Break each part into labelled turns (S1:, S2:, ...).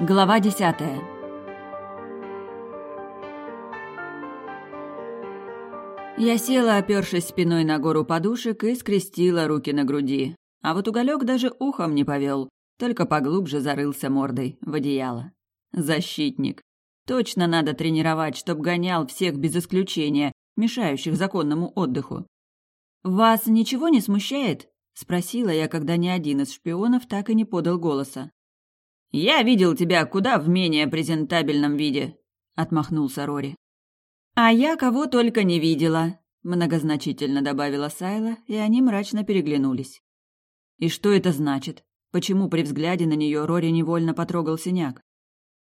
S1: Глава десятая. Я села, опершись спиной на гору подушек, и скрестила руки на груди. А вот уголек даже ухом не повел, только поглубже зарылся мордой в одеяло. Защитник. Точно надо тренировать, чтоб гонял всех без исключения, мешающих законному отдыху. «Вас ничего не смущает?» — спросила я, когда ни один из шпионов так и не подал голоса. «Я видел тебя куда в менее презентабельном виде», — отмахнулся Рори. «А я кого только не видела», — многозначительно добавила Сайла, и они мрачно переглянулись. «И что это значит? Почему при взгляде на нее Рори невольно потрогал синяк?»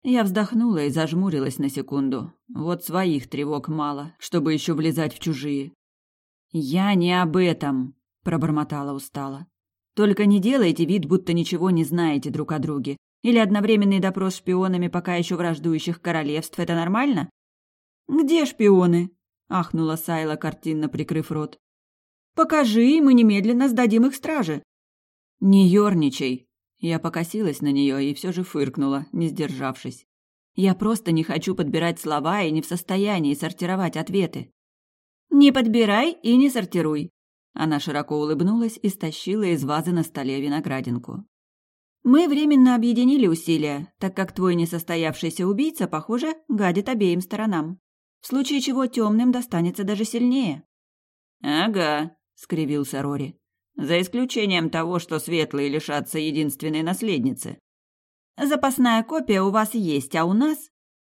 S1: Я вздохнула и зажмурилась на секунду. Вот своих тревог мало, чтобы еще влезать в чужие. «Я не об этом», — пробормотала устало. «Только не делайте вид, будто ничего не знаете друг о друге. Или одновременный допрос шпионами пока еще враждующих королевств – это нормально? «Где шпионы?» – ахнула Сайла, картинно прикрыв рот. «Покажи, и мы немедленно сдадим их страже». «Не ерничай!» Я покосилась на нее и все же фыркнула, не сдержавшись. «Я просто не хочу подбирать слова и не в состоянии сортировать ответы». «Не подбирай и не сортируй!» Она широко улыбнулась и стащила из вазы на столе виноградинку. Мы временно объединили усилия, так как твой несостоявшийся убийца, похоже, гадит обеим сторонам. В случае чего темным достанется даже сильнее.
S2: Ага, скривился Рори. За исключением того, что светлые лишатся единственной наследницы.
S1: Запасная копия у вас есть, а у нас...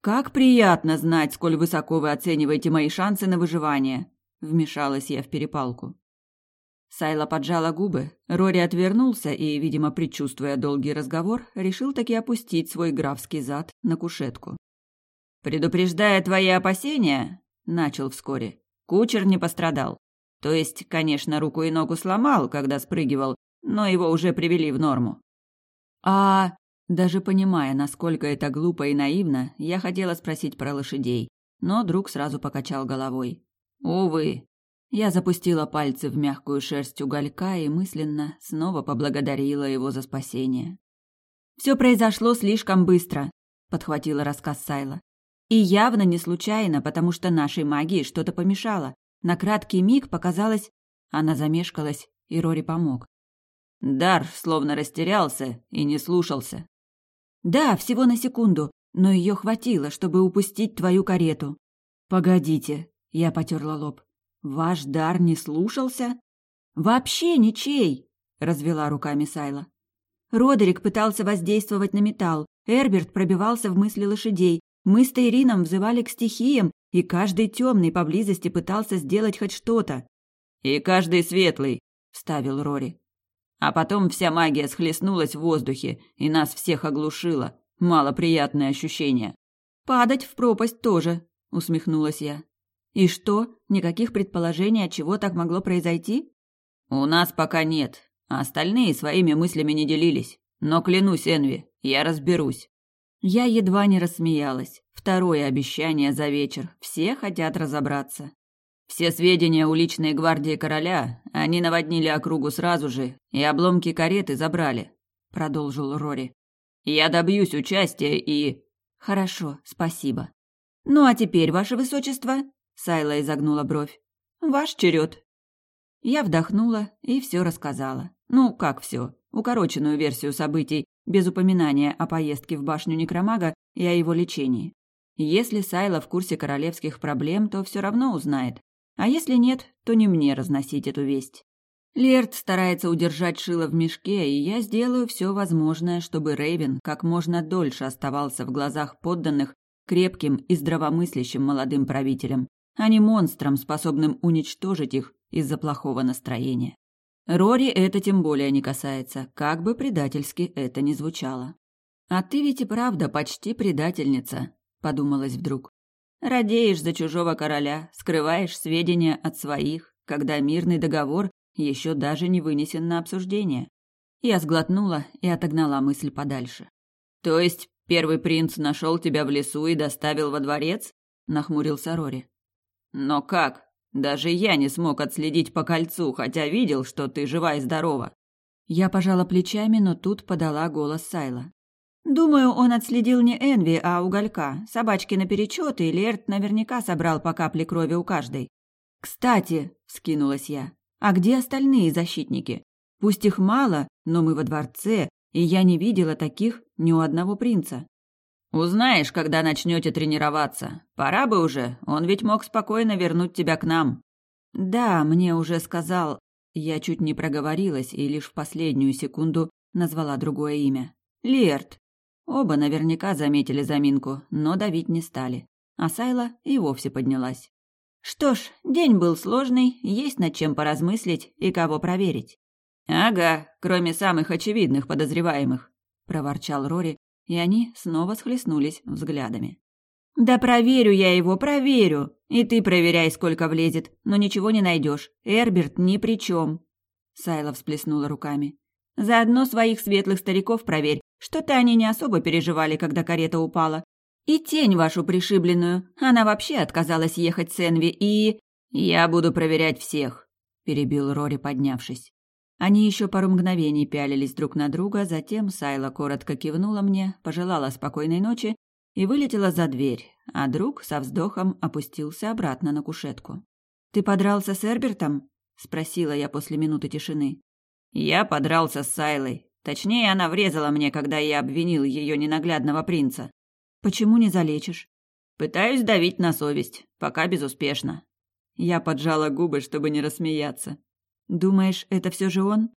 S1: Как приятно знать, сколь высоко вы оцениваете мои шансы на выживание, вмешалась я в перепалку. Сайла поджала губы, Рори отвернулся и, видимо, предчувствуя долгий разговор, решил таки опустить свой графский зад на кушетку.
S2: «Предупреждая твои опасения», — начал вскоре, — «кучер не пострадал. То есть, конечно, руку и ногу сломал, когда спрыгивал, но его уже привели в норму».
S1: «А...» Даже понимая, насколько это глупо и наивно, я хотела спросить про лошадей, но друг сразу покачал головой. «Увы, я запустила пальцы в мягкую шерсть уголька и мысленно снова поблагодарила его за спасение. «Все произошло слишком быстро», — подхватила рассказ Сайла. «И явно не случайно, потому что нашей магии что-то помешало. На краткий миг показалось...» Она замешкалась, и Рори помог.
S2: Дар словно растерялся и не слушался.
S1: «Да, всего на секунду, но ее хватило, чтобы упустить твою карету». «Погодите», — я потерла лоб. Ваш дар не слушался? Вообще ничей, развела руками Сайла. Родерик пытался воздействовать на металл, Эрберт пробивался в мысли лошадей, мы с Тейрином взывали к стихиям, и каждый темный поблизости пытался сделать хоть что-то.
S2: И каждый светлый, вставил Рори. А потом вся магия схлестнулась в воздухе и нас всех оглушила. Малоприятное ощущение.
S1: Падать в пропасть тоже, усмехнулась я. И что, никаких предположений, от чего так могло произойти?
S2: У нас пока нет, остальные своими мыслями не делились. Но клянусь, Энви, я разберусь.
S1: Я едва не рассмеялась. Второе обещание за вечер. Все хотят разобраться.
S2: Все сведения у личной гвардии короля, они наводнили округу сразу же, и обломки кареты забрали, продолжил Рори. Я добьюсь участия и...
S1: Хорошо, спасибо. Ну а теперь, ваше высочество, Сайла изогнула бровь. «Ваш черед». Я вдохнула и все рассказала. Ну, как все? Укороченную версию событий, без упоминания о поездке в башню Некромага и о его лечении. Если Сайла в курсе королевских проблем, то все равно узнает. А если нет, то не мне разносить эту весть. Лерт старается удержать шило в мешке, и я сделаю все возможное, чтобы Рейвен как можно дольше оставался в глазах подданных крепким и здравомыслящим молодым правителем а не монстром, способным уничтожить их из-за плохого настроения. Рори это тем более не касается, как бы предательски это ни звучало. «А ты ведь и правда почти предательница», — подумалось вдруг. «Радеешь за чужого короля, скрываешь сведения от своих, когда мирный договор еще даже не вынесен на обсуждение». Я сглотнула и отогнала мысль подальше.
S2: «То есть первый принц нашел тебя в лесу и доставил во дворец?» — нахмурился Рори. Но как? Даже я не смог отследить по кольцу, хотя видел, что ты жива и здорова.
S1: Я пожала плечами, но тут подала голос Сайла. Думаю, он отследил не Энви, а Уголька. Собачки наперечет, и Лерт наверняка собрал по капле крови у каждой. «Кстати», — вскинулась я, — «а где остальные защитники? Пусть их мало, но мы во дворце, и я не видела таких ни у одного принца».
S2: «Узнаешь, когда начнете тренироваться. Пора бы уже, он ведь мог спокойно вернуть тебя к нам».
S1: «Да, мне уже сказал...» Я чуть не проговорилась и лишь в последнюю секунду назвала другое имя. «Лерт». Оба наверняка заметили заминку, но давить не стали. А Сайла и вовсе поднялась. Что ж, день был сложный, есть над чем поразмыслить и кого проверить.
S2: «Ага, кроме самых очевидных подозреваемых», — проворчал Рори, и они снова схлестнулись взглядами.
S1: «Да проверю я его, проверю! И ты проверяй, сколько влезет, но ничего не найдешь. Эрберт ни при чем!» Сайла всплеснула руками. «Заодно своих светлых стариков проверь, что-то они не особо переживали, когда карета упала. И тень вашу пришибленную. Она вообще отказалась ехать с Энви и...
S2: Я буду проверять всех, перебил Рори, поднявшись.
S1: Они еще пару мгновений пялились друг на друга, затем Сайла коротко кивнула мне, пожелала спокойной ночи и вылетела за дверь, а друг со вздохом опустился обратно на кушетку. «Ты подрался с Эрбертом?» — спросила я после минуты тишины.
S2: «Я подрался с Сайлой. Точнее, она врезала мне, когда я обвинил ее ненаглядного принца.
S1: Почему не залечишь?
S2: Пытаюсь давить на совесть, пока безуспешно.
S1: Я поджала губы, чтобы не рассмеяться. Думаешь, это все же он?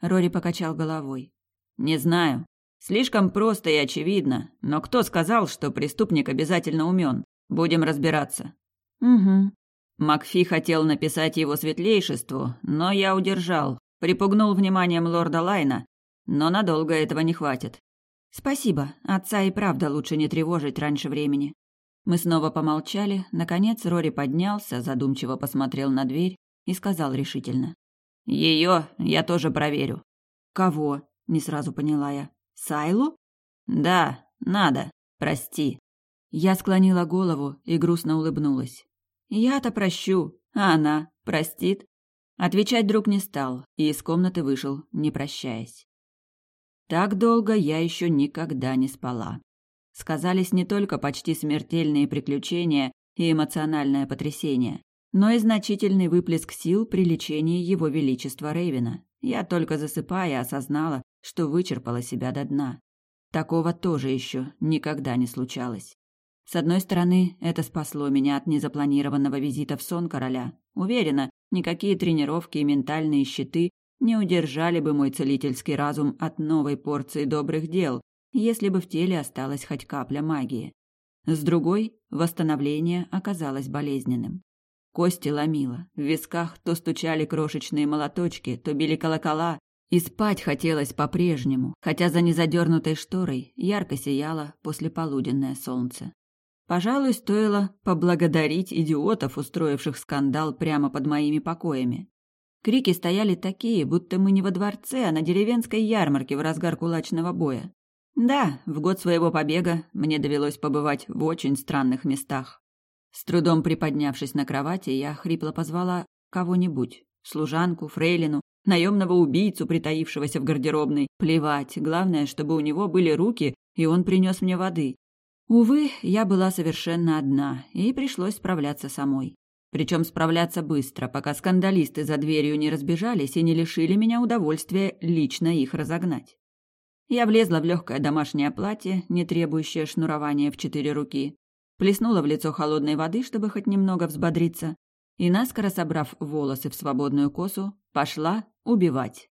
S1: Рори покачал головой.
S2: Не знаю. Слишком просто и очевидно. Но кто сказал, что преступник обязательно умен? Будем разбираться.
S1: Угу.
S2: Макфи хотел написать его светлейшеству, но я удержал. Припугнул вниманием лорда Лайна, но надолго этого не хватит.
S1: Спасибо. Отца и правда лучше не тревожить раньше времени. Мы снова помолчали. Наконец Рори поднялся, задумчиво посмотрел на дверь и сказал решительно:
S2: "Ее я тоже проверю".
S1: Кого? Не сразу поняла я. Сайлу?
S2: Да, надо. Прости.
S1: Я склонила голову и грустно улыбнулась. Я-то прощу, а она простит. Отвечать друг не стал и из комнаты вышел, не прощаясь. Так долго я еще никогда не спала. Сказались не только почти смертельные приключения и эмоциональное потрясение, но и значительный выплеск сил при лечении его величества Рейвена. Я только засыпая осознала, что вычерпала себя до дна. Такого тоже еще никогда не случалось. С одной стороны, это спасло меня от незапланированного визита в сон короля. Уверена, никакие тренировки и ментальные щиты не удержали бы мой целительский разум от новой порции добрых дел, если бы в теле осталась хоть капля магии. С другой, восстановление оказалось болезненным. Кости ломило, в висках то стучали крошечные молоточки, то били колокола, и спать хотелось по-прежнему, хотя за незадернутой шторой ярко сияло послеполуденное солнце. Пожалуй, стоило поблагодарить идиотов, устроивших скандал прямо под моими покоями. Крики стояли такие, будто мы не во дворце, а на деревенской ярмарке в разгар кулачного боя. Да, в год своего побега мне довелось побывать в очень странных местах. С трудом приподнявшись на кровати, я хрипло позвала кого-нибудь. Служанку, фрейлину, наемного убийцу, притаившегося в гардеробной. Плевать, главное, чтобы у него были руки, и он принес мне воды. Увы, я была совершенно одна, и пришлось справляться самой. Причем справляться быстро, пока скандалисты за дверью не разбежались и не лишили меня удовольствия лично их разогнать. Я влезла в легкое домашнее платье, не требующее шнурования в четыре руки, плеснула в лицо холодной воды, чтобы хоть немного взбодриться, и, наскоро собрав волосы в свободную косу, пошла убивать.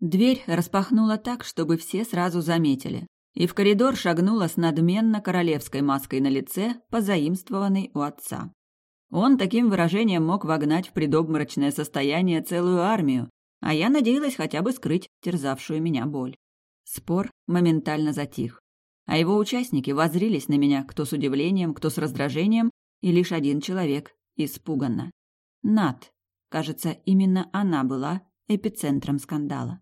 S1: Дверь распахнула так, чтобы все сразу заметили, и в коридор шагнула с надменно королевской маской на лице, позаимствованной у отца. Он таким выражением мог вогнать в предобморочное состояние целую армию, а я надеялась хотя бы скрыть терзавшую меня боль. Спор моментально затих, а его участники воззрились на меня кто с удивлением, кто с раздражением, и лишь один человек испуганно. Над. Кажется, именно она была эпицентром скандала.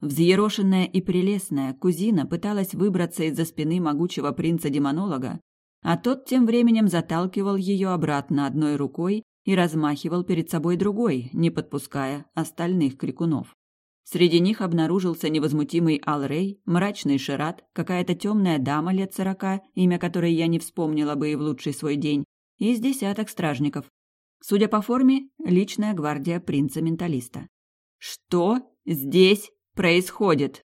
S1: Взъерошенная и прелестная кузина пыталась выбраться из-за спины могучего принца-демонолога, а тот тем временем заталкивал ее обратно одной рукой и размахивал перед собой другой, не подпуская остальных крикунов. Среди них обнаружился невозмутимый Алрей, мрачный Шират, какая-то темная дама лет сорока, имя которой я не вспомнила бы и в лучший свой день, и с десяток стражников. Судя по форме, личная гвардия принца-менталиста. «Что здесь происходит?»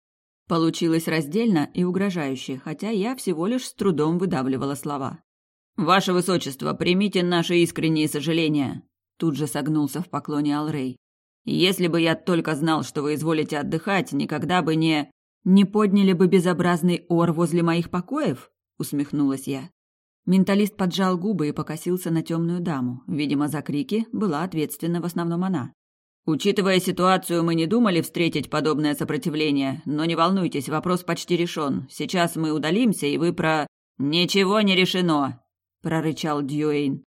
S1: Получилось раздельно и угрожающе, хотя я всего лишь с трудом выдавливала слова. «Ваше высочество, примите наши искренние сожаления!» Тут же согнулся в поклоне Алрей. Если бы я только знал, что вы изволите отдыхать, никогда бы не... Не подняли бы безобразный ор возле моих покоев? Усмехнулась я. Менталист поджал губы и покосился на темную даму. Видимо, за крики была ответственна в основном она. Учитывая ситуацию, мы не думали встретить подобное сопротивление, но не волнуйтесь, вопрос почти решен. Сейчас мы удалимся, и вы про... Ничего не решено, прорычал Дьюэйн.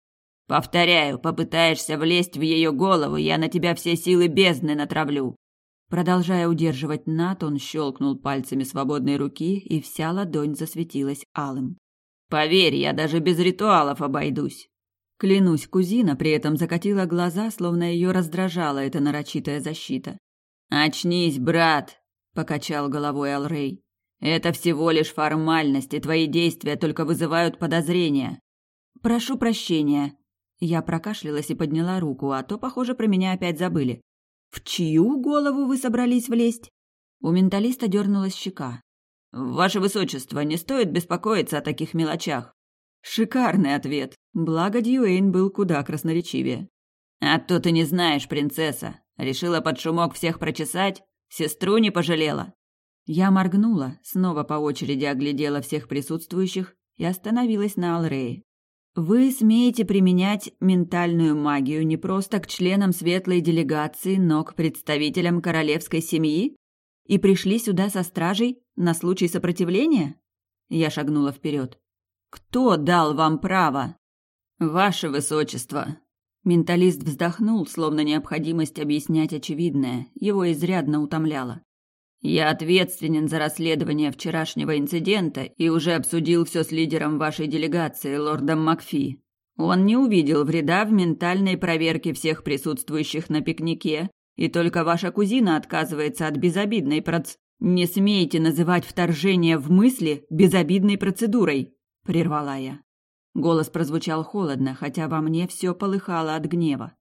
S1: Повторяю, попытаешься влезть в ее голову, я на тебя все силы бездны натравлю. Продолжая удерживать Нат, он щелкнул пальцами свободной руки, и вся ладонь засветилась алым. Поверь, я даже без ритуалов обойдусь. Клянусь, кузина при этом закатила глаза, словно ее раздражала эта нарочитая защита. «Очнись, брат!» — покачал головой Алрей. «Это всего лишь формальность, и твои действия только вызывают подозрения». «Прошу прощения», я прокашлялась и подняла руку, а то, похоже, про меня опять забыли. «В чью голову вы собрались влезть?» У менталиста дернулась щека. «Ваше высочество, не стоит беспокоиться о таких мелочах». Шикарный ответ. Благо Дьюэйн был куда красноречивее. «А то ты не знаешь, принцесса. Решила под шумок всех прочесать? Сестру не пожалела?» Я моргнула, снова по очереди оглядела всех присутствующих и остановилась на Алрее. Вы смеете применять ментальную магию не просто к членам светлой делегации, но к представителям королевской семьи? И пришли сюда со стражей на случай сопротивления? Я шагнула вперед. Кто дал вам право? Ваше высочество. Менталист вздохнул, словно необходимость объяснять очевидное, его изрядно утомляло. Я ответственен за расследование вчерашнего инцидента и уже обсудил все с лидером вашей делегации, лордом Макфи. Он не увидел вреда в ментальной проверке всех присутствующих на пикнике, и только ваша кузина отказывается от безобидной проц... Не смейте называть вторжение в мысли безобидной процедурой, прервала я. Голос прозвучал холодно, хотя во мне все полыхало от гнева.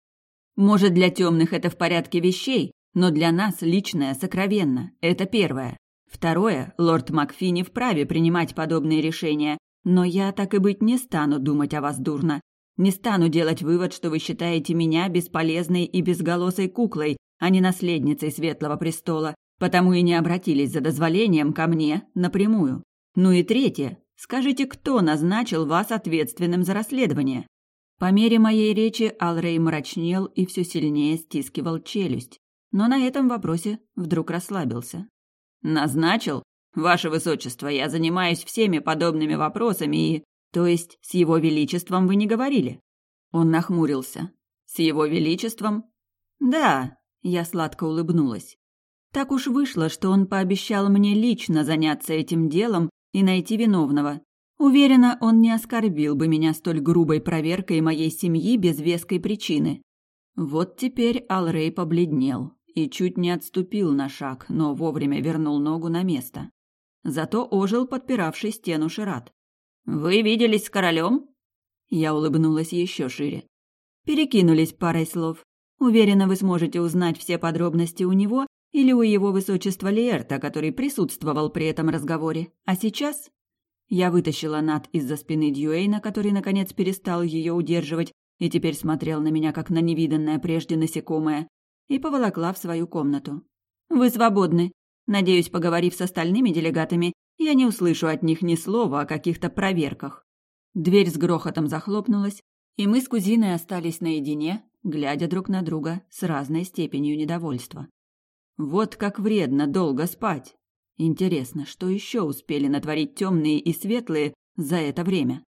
S1: Может, для темных это в порядке вещей, но для нас личное сокровенно. Это первое. Второе, лорд Макфи не вправе принимать подобные решения, но я так и быть не стану думать о вас дурно. Не стану делать вывод, что вы считаете меня бесполезной и безголосой куклой, а не наследницей Светлого Престола, потому и не обратились за дозволением ко мне напрямую. Ну и третье. Скажите, кто назначил вас ответственным за расследование? По мере моей речи Алрей мрачнел и все сильнее стискивал челюсть но на этом вопросе вдруг расслабился. «Назначил? Ваше Высочество, я занимаюсь всеми подобными вопросами и... То есть с Его Величеством вы не говорили?» Он нахмурился. «С Его Величеством?» «Да», — я сладко улыбнулась. Так уж вышло, что он пообещал мне лично заняться этим делом и найти виновного. Уверена, он не оскорбил бы меня столь грубой проверкой моей семьи без веской причины. Вот теперь Алрей побледнел и чуть не отступил на шаг, но вовремя вернул ногу на место. Зато ожил подпиравший стену Шират. «Вы виделись с королем?» Я улыбнулась еще шире. Перекинулись парой слов. Уверена, вы сможете узнать все подробности у него или у его высочества Лиэрта, который присутствовал при этом разговоре. А сейчас... Я вытащила Нат из-за спины Дьюэйна, который, наконец, перестал ее удерживать и теперь смотрел на меня, как на невиданное прежде насекомое, и поволокла в свою комнату. «Вы свободны. Надеюсь, поговорив с остальными делегатами, я не услышу от них ни слова о каких-то проверках». Дверь с грохотом захлопнулась, и мы с кузиной остались наедине, глядя друг на друга с разной степенью недовольства. Вот как вредно долго спать. Интересно, что еще успели натворить темные и светлые за это время?